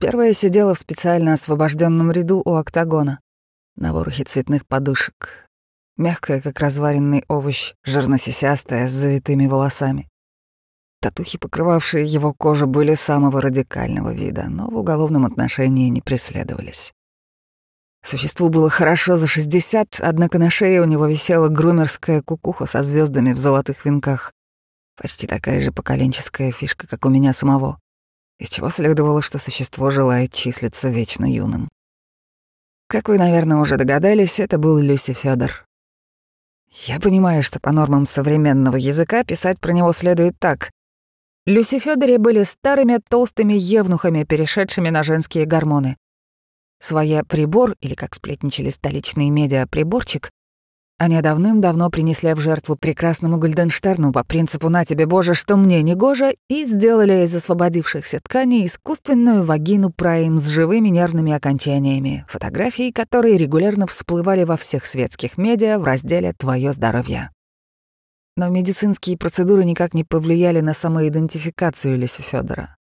Первая сидела в специально освобожденном ряду у октагона, на ворохе цветных подушек, мягкая, как разваренный овощ, жирносисястая, с завитыми волосами. Татухи, покрывавшие его кожу, были самого радикального вида, но в уголовном отношении не преследовались. Существу было хорошо за 60, однако на шее у него висела грумерская кукуха со звездами в золотых венках. Почти такая же поколенческая фишка, как у меня самого, из чего следовало, что существо желает числиться вечно юным. Как вы, наверное, уже догадались, это был Люси Федор. Я понимаю, что по нормам современного языка писать про него следует так. Люси Федоре были старыми толстыми евнухами, перешедшими на женские гормоны. Своя прибор, или, как сплетничали столичные медиа, приборчик, они давным-давно принесли в жертву прекрасному Гульденштерну по принципу «на тебе, Боже, что мне не гоже» и сделали из освободившихся тканей искусственную вагину Прайм с живыми нервными окончаниями, фотографии которой регулярно всплывали во всех светских медиа в разделе «Твое здоровье». Но медицинские процедуры никак не повлияли на самоидентификацию Лиси Федора.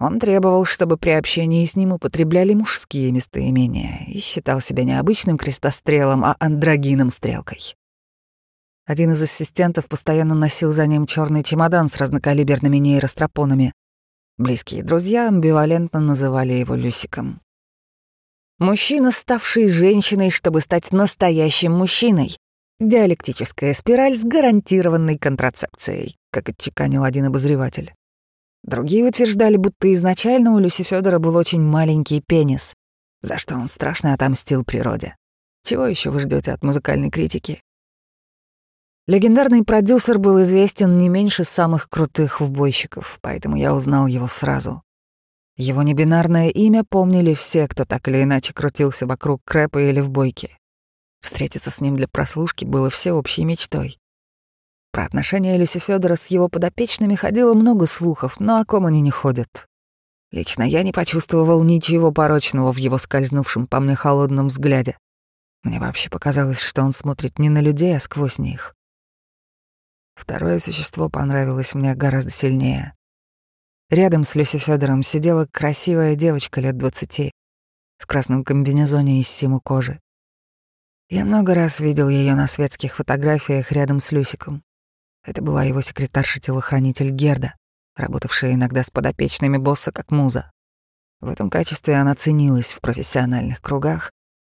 Он требовал, чтобы при общении с ним употребляли мужские местоимения и считал себя не обычным крестострелом, а андрогином стрелкой. Один из ассистентов постоянно носил за ним черный чемодан с разнокалиберными нейростропонами. Близкие друзья амбивалентно называли его Люсиком. Мужчина, ставший женщиной, чтобы стать настоящим мужчиной. Диалектическая спираль с гарантированной контрацепцией, как отчеканил один обозреватель. Другие утверждали, будто изначально у Люси Федора был очень маленький пенис, за что он страшно отомстил природе. Чего еще вы ждете от музыкальной критики? Легендарный продюсер был известен не меньше самых крутых вбойщиков, поэтому я узнал его сразу. Его небинарное имя помнили все, кто так или иначе крутился вокруг крэпа или в бойке. Встретиться с ним для прослушки было всеобщей мечтой. Про отношения Люси Федора с его подопечными ходило много слухов, но о ком они не ходят. Лично я не почувствовал ничего порочного в его скользнувшем по мне холодном взгляде. Мне вообще показалось, что он смотрит не на людей, а сквозь них. Второе существо понравилось мне гораздо сильнее. Рядом с Люси Федором сидела красивая девочка лет двадцати в красном комбинезоне из симу кожи. Я много раз видел ее на светских фотографиях рядом с Люсиком. Это была его секретарша-телохранитель Герда, работавшая иногда с подопечными босса как муза. В этом качестве она ценилась в профессиональных кругах,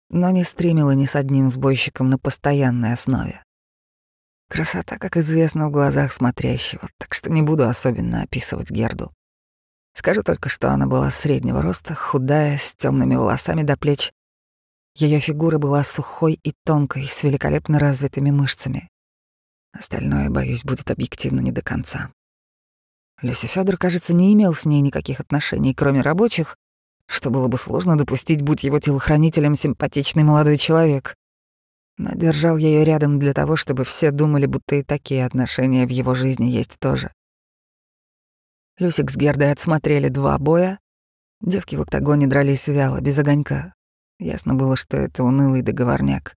но не стримила ни с одним вбойщиком на постоянной основе. Красота, как известно, в глазах смотрящего, так что не буду особенно описывать Герду. Скажу только, что она была среднего роста, худая, с темными волосами до плеч. Ее фигура была сухой и тонкой, с великолепно развитыми мышцами. Остальное, боюсь, будет объективно не до конца. Люси Федор, кажется, не имел с ней никаких отношений, кроме рабочих, что было бы сложно допустить, будь его телохранителем симпатичный молодой человек. Но держал ее рядом для того, чтобы все думали, будто и такие отношения в его жизни есть тоже. Люсик с Гердой отсмотрели два боя. Девки в октагоне дрались вяло, без огонька. Ясно было, что это унылый договорняк.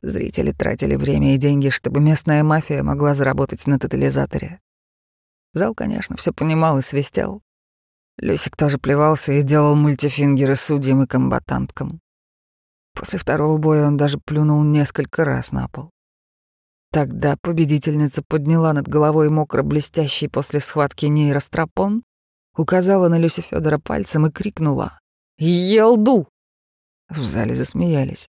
Зрители тратили время и деньги, чтобы местная мафия могла заработать на тотализаторе. Зал, конечно, все понимал и свистел. Люсик тоже плевался и делал мультифингеры судьям и комбатанткам. После второго боя он даже плюнул несколько раз на пол. Тогда победительница подняла над головой мокро блестящий после схватки нейростропон, указала на Люси Федора пальцем и крикнула «Елду!». В зале засмеялись.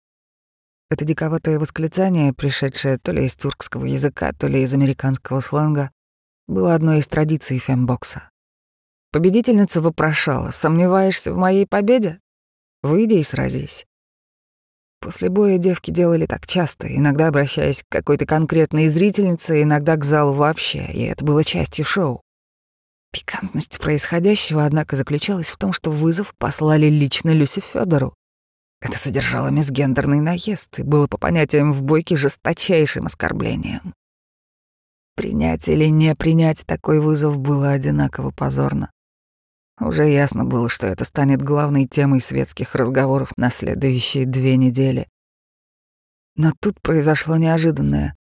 Это диковатое восклицание, пришедшее то ли из тюркского языка, то ли из американского сленга, было одной из традиций фембокса. Победительница вопрошала, «Сомневаешься в моей победе? Выйди и сразись». После боя девки делали так часто, иногда обращаясь к какой-то конкретной зрительнице, иногда к залу вообще, и это было частью шоу. Пикантность происходящего, однако, заключалась в том, что вызов послали лично Люси Федору. Это содержало мисгендерный наезд и было по понятиям в бойке жесточайшим оскорблением. Принять или не принять такой вызов было одинаково позорно. Уже ясно было, что это станет главной темой светских разговоров на следующие две недели. Но тут произошло неожиданное.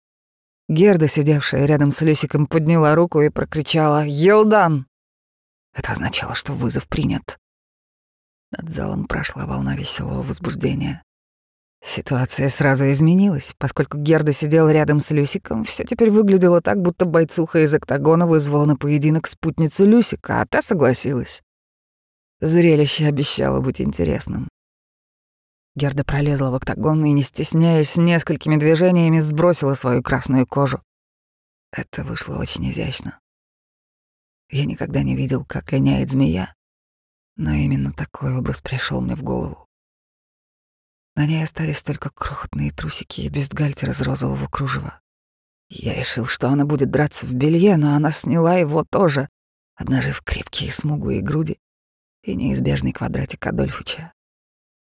Герда, сидевшая рядом с Люсиком, подняла руку и прокричала «Елдан!». Это означало, что вызов принят. Над залом прошла волна веселого возбуждения. Ситуация сразу изменилась, поскольку Герда сидела рядом с Люсиком, все теперь выглядело так, будто бойцуха из октагона вызвала на поединок спутницу Люсика, а та согласилась. Зрелище обещало быть интересным. Герда пролезла в октагон и, не стесняясь, несколькими движениями сбросила свою красную кожу. Это вышло очень изящно. Я никогда не видел, как линяет змея, но именно такой образ пришел мне в голову. На ней остались только крохотные трусики и бюстгальтер из розового кружева. Я решил, что она будет драться в белье, но она сняла его тоже, обнажив крепкие смуглые груди и неизбежный квадратик Адольфыча.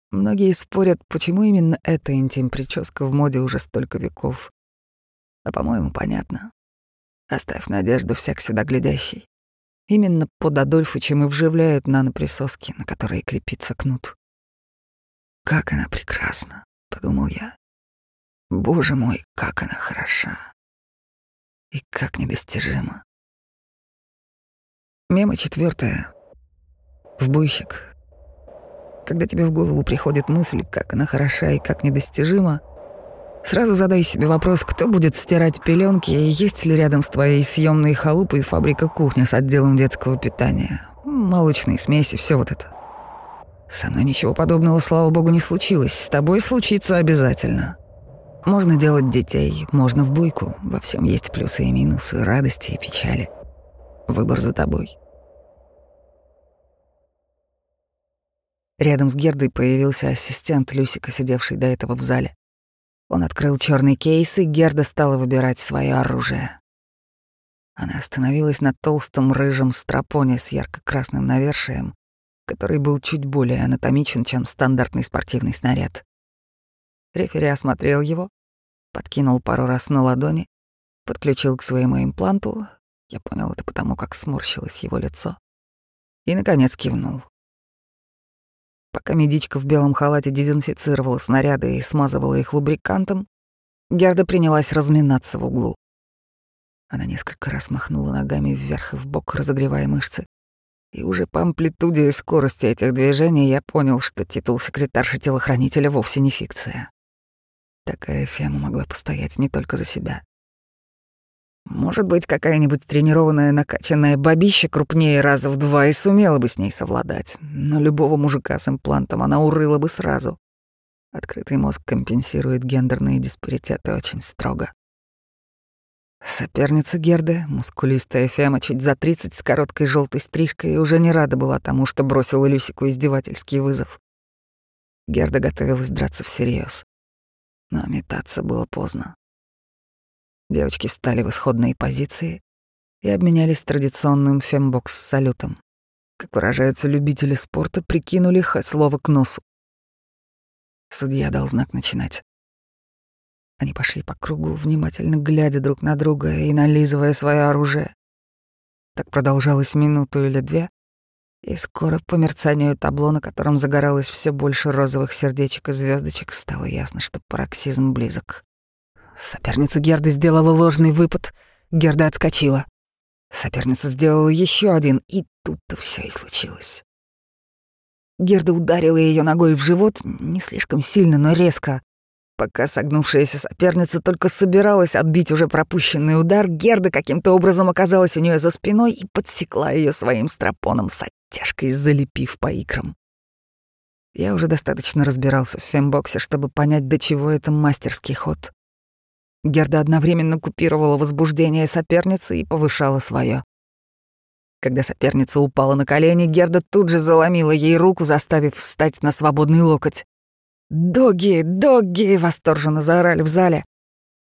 Многие спорят, почему именно эта интим-прическа в моде уже столько веков. А по-моему, понятно. Оставь надежду всяк сюда глядящий. Именно под Адольфычем и вживляют наноприсоски, на которые крепится кнут. «Как она прекрасна!» — подумал я. «Боже мой, как она хороша!» И как недостижима. Мема четвертая. В буйщик. Когда тебе в голову приходит мысль, как она хороша и как недостижима, сразу задай себе вопрос, кто будет стирать пеленки и есть ли рядом с твоей съемной халупой фабрика кухня с отделом детского питания, молочные смеси, все вот это. Со мной ничего подобного, слава богу, не случилось. С тобой случится обязательно. Можно делать детей, можно в буйку. Во всем есть плюсы и минусы, радости и печали. Выбор за тобой. Рядом с Гердой появился ассистент Люсика, сидевший до этого в зале. Он открыл черный кейс, и Герда стала выбирать свое оружие. Она остановилась на толстом рыжем стропоне с ярко-красным навершием, который был чуть более анатомичен, чем стандартный спортивный снаряд. Рефери осмотрел его, подкинул пару раз на ладони, подключил к своему импланту, я понял это потому, как сморщилось его лицо, и, наконец, кивнул. Пока медичка в белом халате дезинфицировала снаряды и смазывала их лубрикантом, Герда принялась разминаться в углу. Она несколько раз махнула ногами вверх и вбок, разогревая мышцы. И уже по амплитуде и скорости этих движений я понял, что титул секретарши-телохранителя вовсе не фикция. Такая Фема могла постоять не только за себя. Может быть, какая-нибудь тренированная, накачанная бабища крупнее раза в два и сумела бы с ней совладать, но любого мужика с имплантом она урыла бы сразу. Открытый мозг компенсирует гендерные диспаритеты очень строго. Соперница Герды, мускулистая Фема, чуть за тридцать с короткой желтой стрижкой, уже не рада была тому, что бросила Люсику издевательский вызов. Герда готовилась драться всерьез, но метаться было поздно. Девочки встали в исходные позиции и обменялись традиционным фембокс-салютом. Как выражаются любители спорта, прикинули слово к носу. Судья дал знак начинать. Они пошли по кругу, внимательно глядя друг на друга и нализывая свое оружие. Так продолжалось минуту или две, и скоро по мерцанию табло, на котором загоралось все больше розовых сердечек и звездочек, стало ясно, что пароксизм близок. Соперница Герды сделала ложный выпад. Герда отскочила. Соперница сделала еще один, и тут-то все и случилось. Герда ударила ее ногой в живот, не слишком сильно, но резко. Пока согнувшаяся соперница только собиралась отбить уже пропущенный удар, Герда каким-то образом оказалась у нее за спиной и подсекла ее своим стропоном с оттяжкой, залепив по икрам. Я уже достаточно разбирался в фембоксе, чтобы понять, до чего это мастерский ход. Герда одновременно купировала возбуждение соперницы и повышала свое. Когда соперница упала на колени, Герда тут же заломила ей руку, заставив встать на свободный локоть. «Доги! Доги!» — восторженно заорали в зале.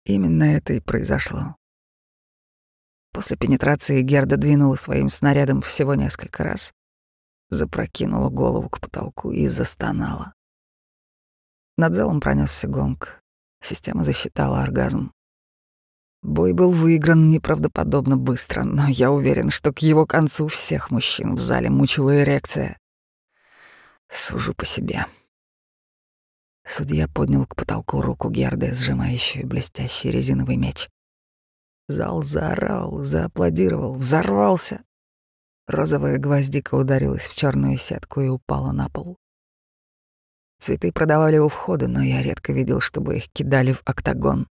Именно это и произошло. После пенетрации Герда двинула своим снарядом всего несколько раз, запрокинула голову к потолку и застонала. Над залом пронесся гонг. Система засчитала оргазм. Бой был выигран неправдоподобно быстро, но я уверен, что к его концу всех мужчин в зале мучила эрекция. Сужу по себе. Судья поднял к потолку руку Герды, сжимающую блестящий резиновый меч. Зал заорал, зааплодировал, взорвался. Розовая гвоздика ударилась в черную сетку и упала на пол. Цветы продавали у входа, но я редко видел, чтобы их кидали в октагон.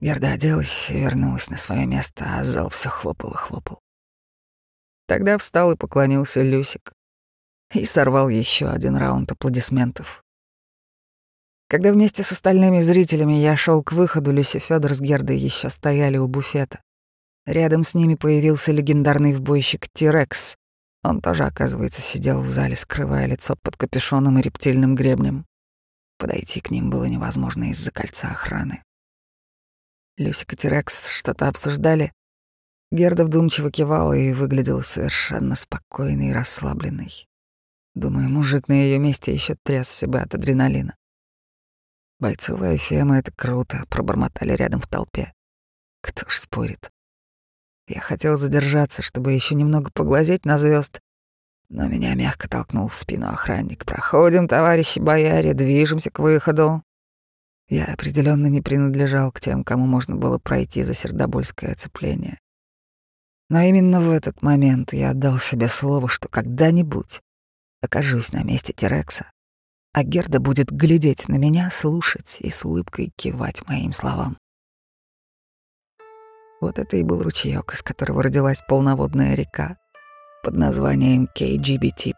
Герда оделась и вернулась на свое место, а зал все хлопал и хлопал. Тогда встал и поклонился Люсик и сорвал еще один раунд аплодисментов. Когда вместе с остальными зрителями я шел к выходу, Люси Федор с Гердой еще стояли у буфета. Рядом с ними появился легендарный вбойщик Тирекс. Он тоже, оказывается, сидел в зале, скрывая лицо под капюшоном и рептильным гребнем. Подойти к ним было невозможно из-за кольца охраны. Люсик и Тирекс что-то обсуждали. Герда вдумчиво кивала и выглядела совершенно спокойной и расслабленной. Думаю, мужик на ее месте еще тряс себя от адреналина. Бойцовая фема — это круто, пробормотали рядом в толпе. Кто ж спорит? Я хотел задержаться, чтобы еще немного поглазеть на звезд, но меня мягко толкнул в спину охранник. «Проходим, товарищи бояре, движемся к выходу». Я определенно не принадлежал к тем, кому можно было пройти за сердобольское оцепление. Но именно в этот момент я отдал себе слово, что когда-нибудь окажусь на месте Терекса, а Герда будет глядеть на меня, слушать и с улыбкой кивать моим словам. Вот это и был ручеёк, из которого родилась полноводная река под названием KGBT+.